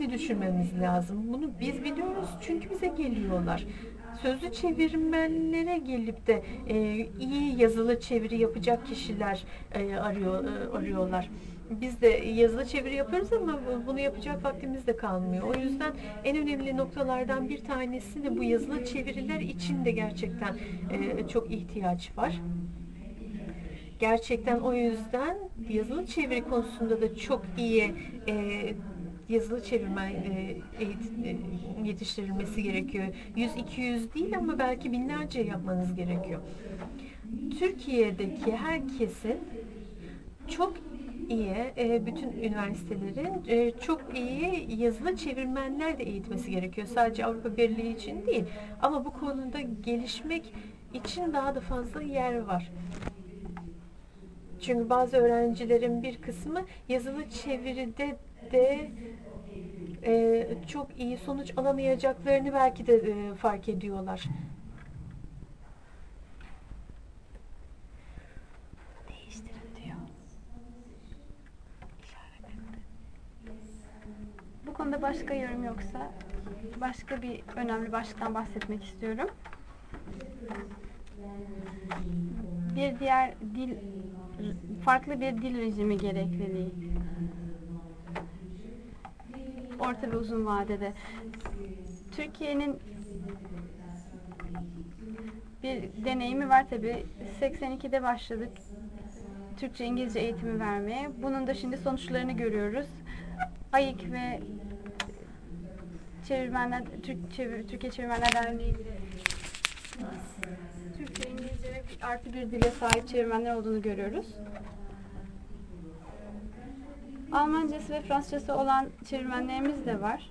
dikkatli düşünmemiz lazım. Bunu biz biliyoruz çünkü bize geliyorlar. Sözlü çevirmenlere gelip de e, iyi yazılı çeviri yapacak kişiler e, arıyor e, arıyorlar. Biz de yazılı çeviri yapıyoruz ama bu- bunu yapacak vaktimiz de kalmıyor. O yüzden en önemli noktalardan bir tanesi de bu yazılı çeviriler için de gerçekten e, çok ihtiyaç var. Gerçekten o yüzden yazılı çeviri konusunda da çok iyi e, yazılı çevirmen e, eğit- e, yetiştirilmesi gerekiyor. 100-200 değil ama belki binlerce yapmanız gerekiyor. Türkiye'deki herkesin çok iyi, e, bütün üniversitelerin e, çok iyi yazılı çevirmenler de eğitmesi gerekiyor. Sadece Avrupa Birliği için değil. Ama bu konuda gelişmek için daha da fazla yer var. Çünkü bazı öğrencilerin bir kısmı yazılı çeviride de e, çok iyi sonuç alamayacaklarını belki de e, fark ediyorlar. Değiştirin diyor. Bu konuda başka yorum yoksa başka bir önemli başlıktan bahsetmek istiyorum. Bir diğer dil farklı bir dil rejimi gerekliliği. Orta ve uzun vadede. Türkiye'nin bir deneyimi var tabi. 82'de başladık Türkçe İngilizce eğitimi vermeye. Bunun da şimdi sonuçlarını görüyoruz. AYİK ve çevirmenler Türk çevir, Türkiye Çevirmenler Derneği Türkçe, İngilizce ve artı bir dile sahip çevirmenler olduğunu görüyoruz. Almancası ve Fransızcası olan çevirmenlerimiz de var.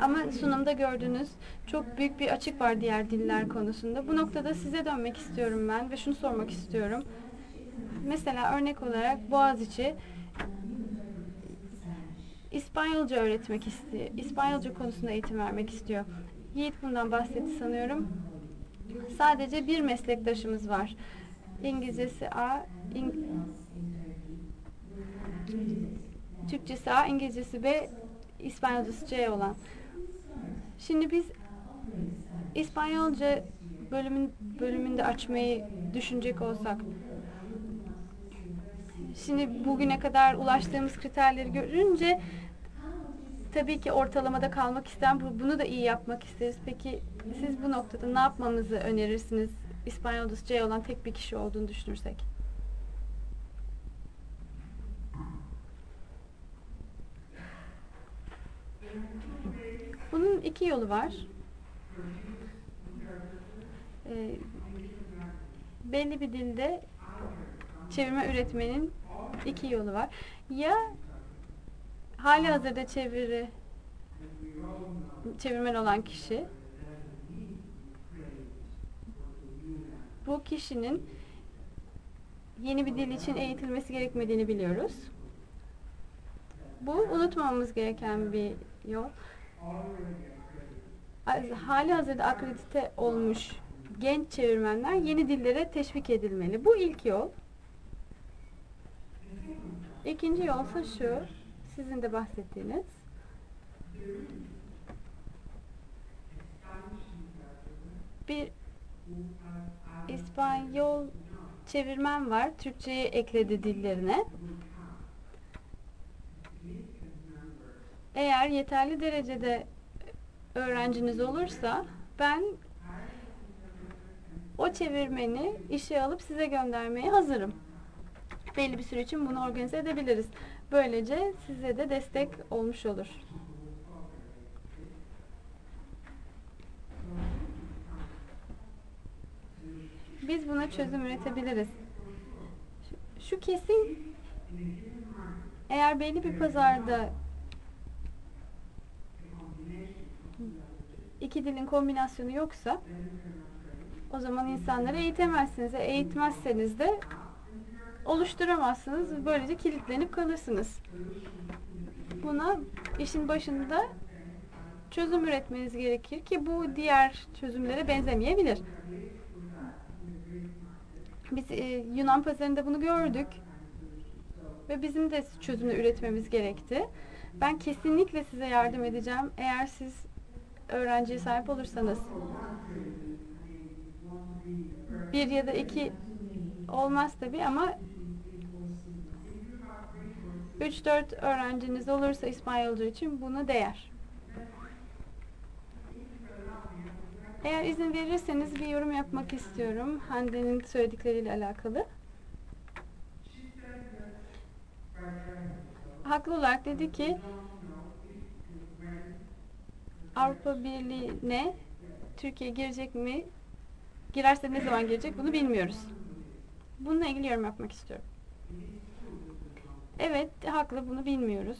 Ama sunumda gördüğünüz çok büyük bir açık var diğer diller konusunda. Bu noktada size dönmek istiyorum ben ve şunu sormak istiyorum. Mesela örnek olarak Boğaziçi İspanyolca öğretmek istiyor. İspanyolca konusunda eğitim vermek istiyor. Yiğit bundan bahsetti sanıyorum. Sadece bir meslektaşımız var. İngilizcesi A, İng- Türkçesi A, İngilizcesi B, İspanyolcası C olan. Şimdi biz İspanyolca bölümün bölümünde açmayı düşünecek olsak Şimdi bugüne kadar ulaştığımız kriterleri görünce tabii ki ortalamada kalmak isteyen bu- bunu da iyi yapmak isteriz. Peki siz bu noktada ne yapmamızı önerirsiniz? İspanyolcası C olan tek bir kişi olduğunu düşünürsek. Bunun iki yolu var. Ee, belli bir dilde çevirme üretmenin iki yolu var. Ya hali hazırda çeviri çevirmen olan kişi bu kişinin yeni bir dil için eğitilmesi gerekmediğini biliyoruz. Bu unutmamamız gereken bir yol. Hali hazırda akredite olmuş genç çevirmenler yeni dillere teşvik edilmeli. Bu ilk yol. İkinci yolsa şu, sizin de bahsettiğiniz. Bir İspanyol çevirmen var. Türkçeyi ekledi dillerine. Eğer yeterli derecede öğrenciniz olursa ben o çevirmeni işe alıp size göndermeye hazırım belli bir süre için bunu organize edebiliriz. Böylece size de destek olmuş olur. Biz buna çözüm üretebiliriz. Şu, kesin eğer belli bir pazarda iki dilin kombinasyonu yoksa o zaman insanları eğitemezsiniz. Eğitmezseniz de oluşturamazsınız. Böylece kilitlenip kalırsınız. Buna işin başında çözüm üretmeniz gerekir ki bu diğer çözümlere benzemeyebilir. Biz e, Yunan pazarında bunu gördük ve bizim de çözümü üretmemiz gerekti. Ben kesinlikle size yardım edeceğim eğer siz öğrenciye sahip olursanız. Bir ya da iki olmaz tabii ama 3-4 öğrenciniz olursa İspanyolca için bunu değer. Eğer izin verirseniz bir yorum yapmak istiyorum Hande'nin söyledikleriyle alakalı. Haklı olarak dedi ki Avrupa Birliği'ne Türkiye girecek mi? Girerse ne zaman girecek bunu bilmiyoruz. Bununla ilgili yorum yapmak istiyorum. Evet, haklı bunu bilmiyoruz.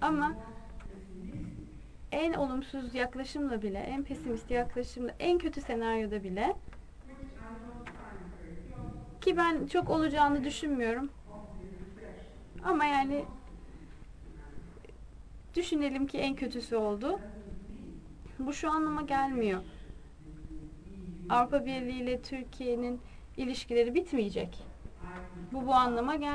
Ama en olumsuz yaklaşımla bile, en pesimist yaklaşımla, en kötü senaryoda bile ki ben çok olacağını düşünmüyorum. Ama yani düşünelim ki en kötüsü oldu. Bu şu anlama gelmiyor. Avrupa Birliği ile Türkiye'nin ilişkileri bitmeyecek. Bu bu anlama gel